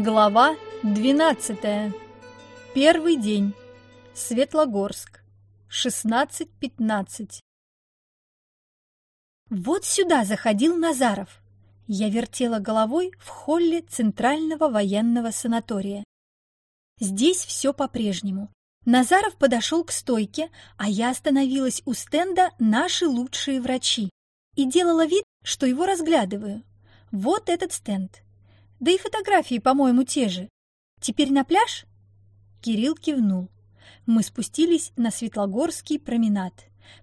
Глава 12. Первый день. Светлогорск. 16.15. Вот сюда заходил Назаров. Я вертела головой в холле Центрального военного санатория. Здесь все по-прежнему. Назаров подошел к стойке, а я остановилась у стенда «Наши лучшие врачи» и делала вид, что его разглядываю. Вот этот стенд. Да и фотографии, по-моему, те же. Теперь на пляж? Кирилл кивнул. Мы спустились на Светлогорский променад,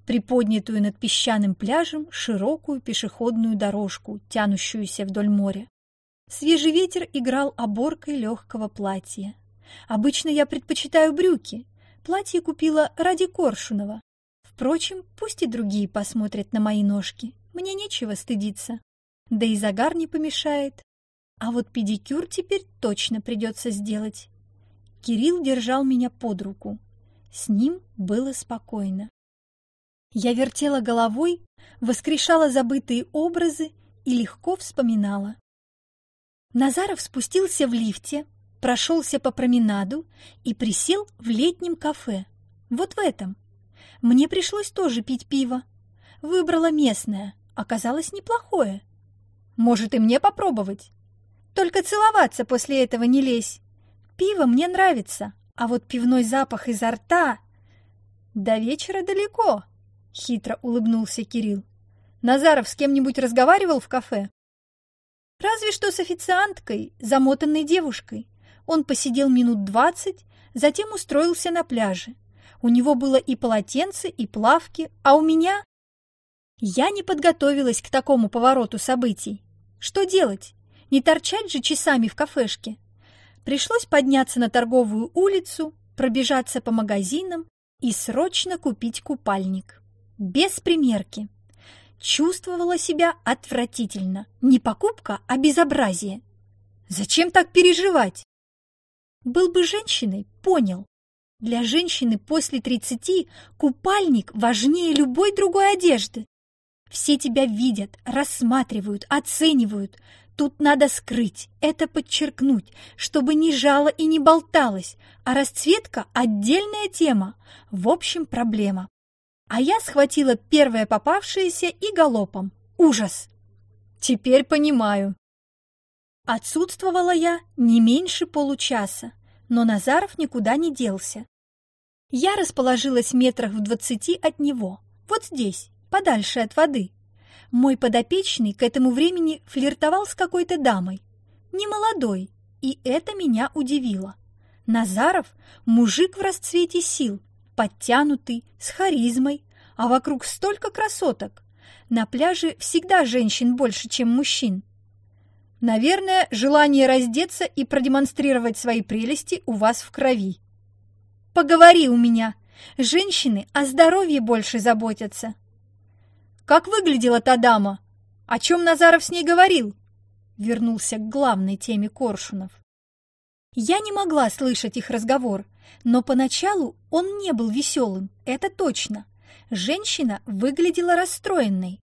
приподнятую над песчаным пляжем широкую пешеходную дорожку, тянущуюся вдоль моря. Свежий ветер играл оборкой легкого платья. Обычно я предпочитаю брюки. Платье купила ради Коршунова. Впрочем, пусть и другие посмотрят на мои ножки. Мне нечего стыдиться. Да и загар не помешает. А вот педикюр теперь точно придется сделать. Кирилл держал меня под руку. С ним было спокойно. Я вертела головой, воскрешала забытые образы и легко вспоминала. Назаров спустился в лифте, прошелся по променаду и присел в летнем кафе. Вот в этом. Мне пришлось тоже пить пиво. Выбрала местное, оказалось неплохое. Может, и мне попробовать? Только целоваться после этого не лезь. Пиво мне нравится, а вот пивной запах изо рта... До вечера далеко, хитро улыбнулся Кирилл. Назаров с кем-нибудь разговаривал в кафе? Разве что с официанткой, замотанной девушкой. Он посидел минут двадцать, затем устроился на пляже. У него было и полотенце, и плавки, а у меня... Я не подготовилась к такому повороту событий. Что делать? Не торчать же часами в кафешке. Пришлось подняться на торговую улицу, пробежаться по магазинам и срочно купить купальник. Без примерки. Чувствовала себя отвратительно. Не покупка, а безобразие. Зачем так переживать? Был бы женщиной, понял. Для женщины после тридцати купальник важнее любой другой одежды. Все тебя видят, рассматривают, оценивают, Тут надо скрыть, это подчеркнуть, чтобы не жало и не болталось, а расцветка – отдельная тема, в общем, проблема. А я схватила первое попавшееся и галопом. Ужас! Теперь понимаю. Отсутствовала я не меньше получаса, но Назаров никуда не делся. Я расположилась метрах в двадцати от него, вот здесь, подальше от воды. Мой подопечный к этому времени флиртовал с какой-то дамой. Немолодой, и это меня удивило. Назаров – мужик в расцвете сил, подтянутый, с харизмой, а вокруг столько красоток. На пляже всегда женщин больше, чем мужчин. Наверное, желание раздеться и продемонстрировать свои прелести у вас в крови. Поговори у меня. Женщины о здоровье больше заботятся. Как выглядела та дама? О чем Назаров с ней говорил?» Вернулся к главной теме Коршунов. Я не могла слышать их разговор, но поначалу он не был веселым, это точно. Женщина выглядела расстроенной.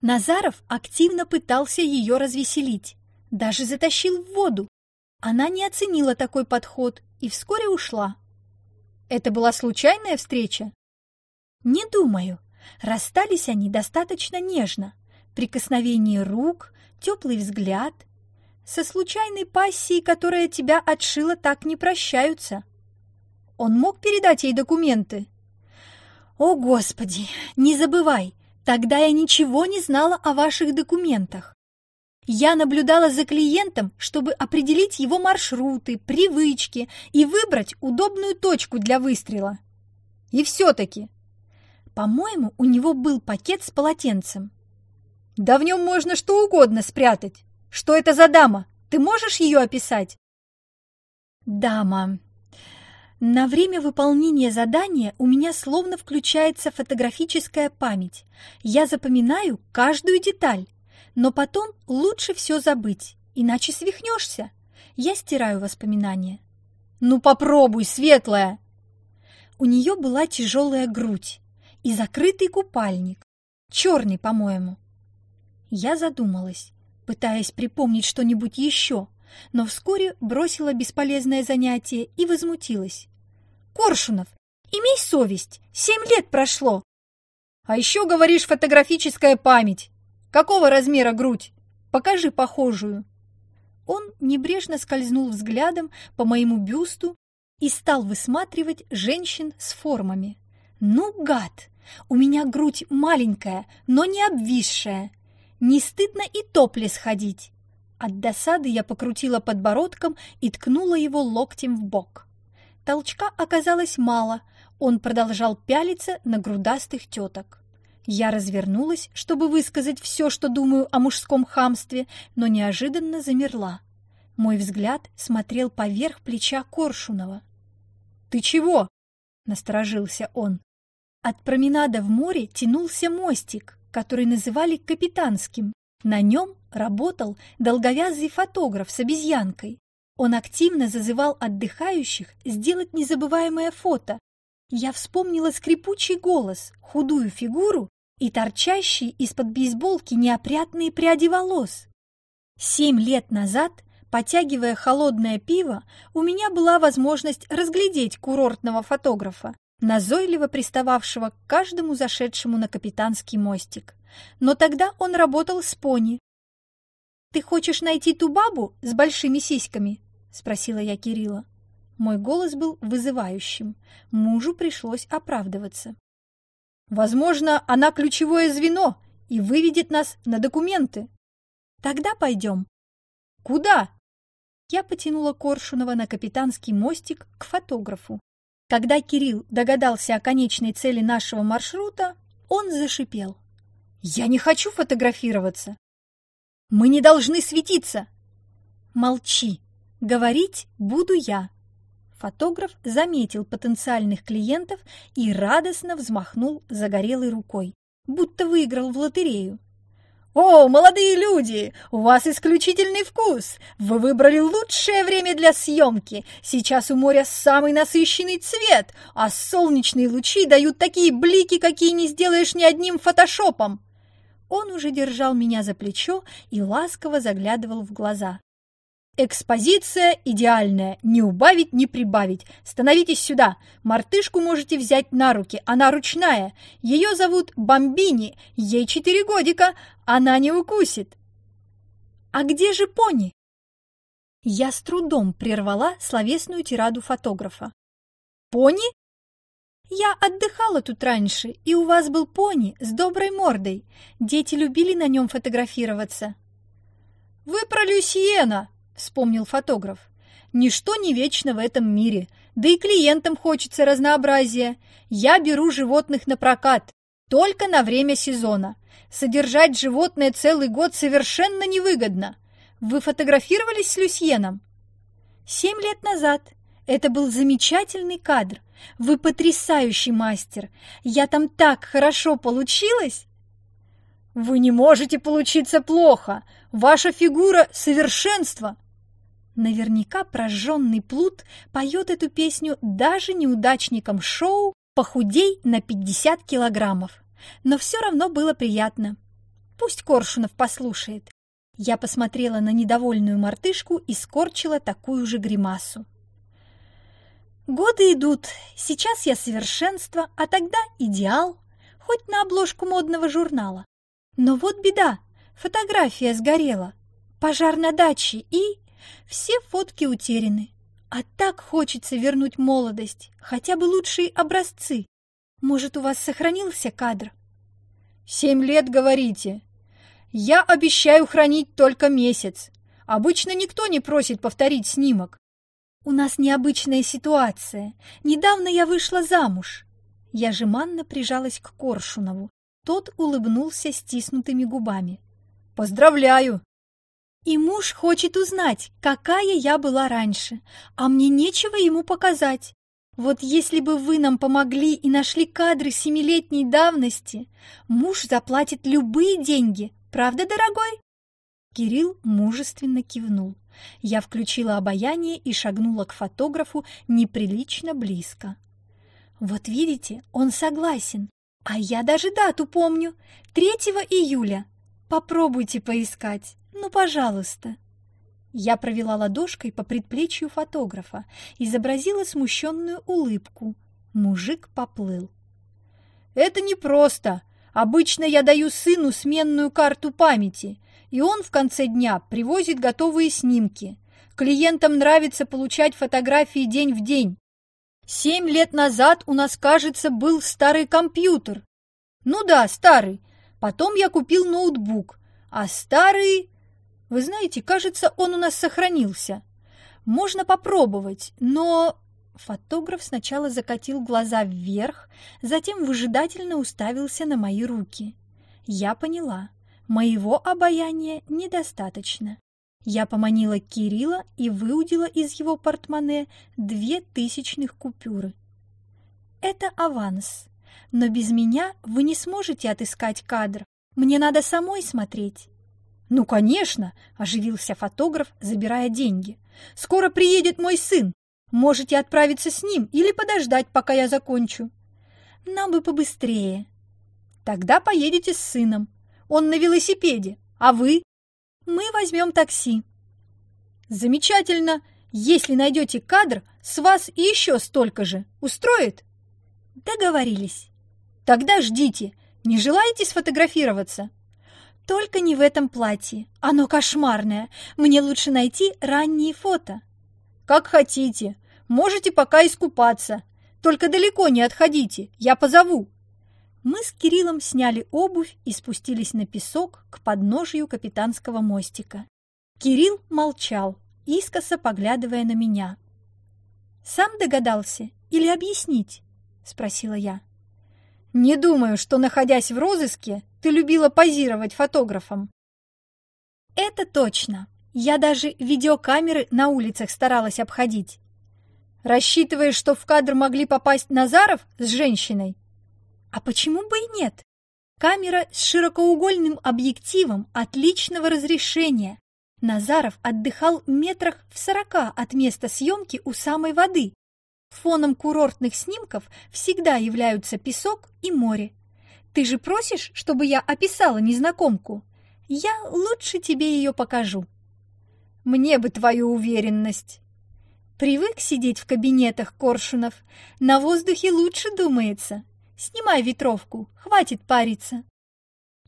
Назаров активно пытался ее развеселить, даже затащил в воду. Она не оценила такой подход и вскоре ушла. Это была случайная встреча? Не думаю. Расстались они достаточно нежно. Прикосновение рук, теплый взгляд. Со случайной пассией, которая тебя отшила, так не прощаются. Он мог передать ей документы? О, Господи, не забывай, тогда я ничего не знала о ваших документах. Я наблюдала за клиентом, чтобы определить его маршруты, привычки и выбрать удобную точку для выстрела. И все-таки по-моему, у него был пакет с полотенцем. Да в нем можно что угодно спрятать. Что это за дама? Ты можешь ее описать? Дама. На время выполнения задания у меня словно включается фотографическая память. Я запоминаю каждую деталь, но потом лучше все забыть, иначе свихнешься. Я стираю воспоминания. Ну попробуй, светлая! У нее была тяжелая грудь, и закрытый купальник. Черный, по-моему. Я задумалась, пытаясь припомнить что-нибудь еще, но вскоре бросила бесполезное занятие и возмутилась. «Коршунов, имей совесть, семь лет прошло!» «А еще, говоришь, фотографическая память! Какого размера грудь? Покажи похожую!» Он небрежно скользнул взглядом по моему бюсту и стал высматривать женщин с формами. «Ну, гад! У меня грудь маленькая, но не обвисшая. Не стыдно и топлес ходить!» От досады я покрутила подбородком и ткнула его локтем в бок. Толчка оказалось мало, он продолжал пялиться на грудастых теток. Я развернулась, чтобы высказать все, что думаю о мужском хамстве, но неожиданно замерла. Мой взгляд смотрел поверх плеча Коршунова. «Ты чего?» — насторожился он. От променада в море тянулся мостик, который называли капитанским. На нем работал долговязый фотограф с обезьянкой. Он активно зазывал отдыхающих сделать незабываемое фото. Я вспомнила скрипучий голос, худую фигуру и торчащие из-под бейсболки неопрятные пряди волос. Семь лет назад, потягивая холодное пиво, у меня была возможность разглядеть курортного фотографа, назойливо пристававшего к каждому зашедшему на капитанский мостик. Но тогда он работал с пони. «Ты хочешь найти ту бабу с большими сиськами?» — спросила я Кирилла. Мой голос был вызывающим. Мужу пришлось оправдываться. «Возможно, она ключевое звено и выведет нас на документы». «Тогда пойдем». «Куда?» Я потянула Коршунова на капитанский мостик к фотографу. Когда Кирилл догадался о конечной цели нашего маршрута, он зашипел. «Я не хочу фотографироваться! Мы не должны светиться!» «Молчи! Говорить буду я!» Фотограф заметил потенциальных клиентов и радостно взмахнул загорелой рукой, будто выиграл в лотерею. «О, молодые люди, у вас исключительный вкус! Вы выбрали лучшее время для съемки! Сейчас у моря самый насыщенный цвет, а солнечные лучи дают такие блики, какие не сделаешь ни одним фотошопом!» Он уже держал меня за плечо и ласково заглядывал в глаза. Экспозиция идеальная, не убавить, не прибавить. Становитесь сюда. Мартышку можете взять на руки, она ручная. Ее зовут Бомбини, ей четыре годика, она не укусит. А где же пони? Я с трудом прервала словесную тираду фотографа. Пони? Я отдыхала тут раньше, и у вас был пони с доброй мордой. Дети любили на нем фотографироваться. Вы про Люсьена, вспомнил фотограф. Ничто не вечно в этом мире, да и клиентам хочется разнообразия. Я беру животных на прокат, только на время сезона. Содержать животное целый год совершенно невыгодно. Вы фотографировались с Люсьеном? Семь лет назад. Это был замечательный кадр. Вы потрясающий мастер. Я там так хорошо получилась. Вы не можете получиться плохо. Ваша фигура — совершенство. Наверняка прожженный плут поет эту песню даже неудачникам шоу «Похудей на 50 килограммов». Но все равно было приятно. Пусть Коршунов послушает. Я посмотрела на недовольную мартышку и скорчила такую же гримасу. Годы идут, сейчас я совершенство, а тогда идеал, хоть на обложку модного журнала. Но вот беда, фотография сгорела, пожар на даче и все фотки утеряны. А так хочется вернуть молодость, хотя бы лучшие образцы. Может, у вас сохранился кадр? Семь лет, говорите. Я обещаю хранить только месяц. Обычно никто не просит повторить снимок. У нас необычная ситуация. Недавно я вышла замуж. Я жеманно прижалась к Коршунову. Тот улыбнулся стиснутыми губами. «Поздравляю! И муж хочет узнать, какая я была раньше, а мне нечего ему показать. Вот если бы вы нам помогли и нашли кадры семилетней давности, муж заплатит любые деньги, правда, дорогой?» Кирилл мужественно кивнул. Я включила обаяние и шагнула к фотографу неприлично близко. «Вот видите, он согласен, а я даже дату помню, 3 июля. Попробуйте поискать». Ну, пожалуйста. Я провела ладошкой по предплечью фотографа, изобразила смущенную улыбку. Мужик поплыл. «Это непросто. Обычно я даю сыну сменную карту памяти, и он в конце дня привозит готовые снимки. Клиентам нравится получать фотографии день в день. Семь лет назад у нас, кажется, был старый компьютер. Ну да, старый. Потом я купил ноутбук. А старый... Вы знаете, кажется, он у нас сохранился. Можно попробовать, но... Фотограф сначала закатил глаза вверх, затем выжидательно уставился на мои руки. Я поняла, моего обаяния недостаточно. Я поманила Кирилла и выудила из его портмоне две тысячных купюры. «Это аванс, но без меня вы не сможете отыскать кадр. Мне надо самой смотреть». «Ну, конечно!» – оживился фотограф, забирая деньги. «Скоро приедет мой сын. Можете отправиться с ним или подождать, пока я закончу». «Нам бы побыстрее». «Тогда поедете с сыном. Он на велосипеде, а вы?» Мы возьмем такси. Замечательно. Если найдете кадр, с вас еще столько же. Устроит? Договорились. Тогда ждите. Не желаете сфотографироваться? Только не в этом платье. Оно кошмарное. Мне лучше найти ранние фото. Как хотите. Можете пока искупаться. Только далеко не отходите. Я позову. Мы с Кириллом сняли обувь и спустились на песок к подножию капитанского мостика. Кирилл молчал, искоса поглядывая на меня. «Сам догадался или объяснить?» — спросила я. «Не думаю, что, находясь в розыске, ты любила позировать фотографом». «Это точно. Я даже видеокамеры на улицах старалась обходить». «Рассчитываешь, что в кадр могли попасть Назаров с женщиной?» А почему бы и нет? Камера с широкоугольным объективом отличного разрешения. Назаров отдыхал метрах в сорока от места съемки у самой воды. Фоном курортных снимков всегда являются песок и море. Ты же просишь, чтобы я описала незнакомку? Я лучше тебе ее покажу. Мне бы твою уверенность. Привык сидеть в кабинетах Коршунов. На воздухе лучше думается. Снимай ветровку, хватит париться!»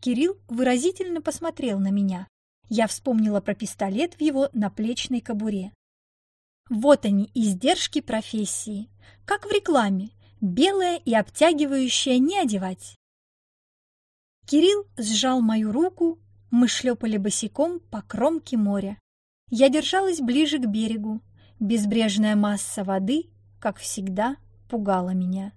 Кирилл выразительно посмотрел на меня. Я вспомнила про пистолет в его наплечной кобуре. Вот они, издержки профессии. Как в рекламе. Белое и обтягивающее не одевать. Кирилл сжал мою руку, мы шлепали босиком по кромке моря. Я держалась ближе к берегу. Безбрежная масса воды, как всегда, пугала меня.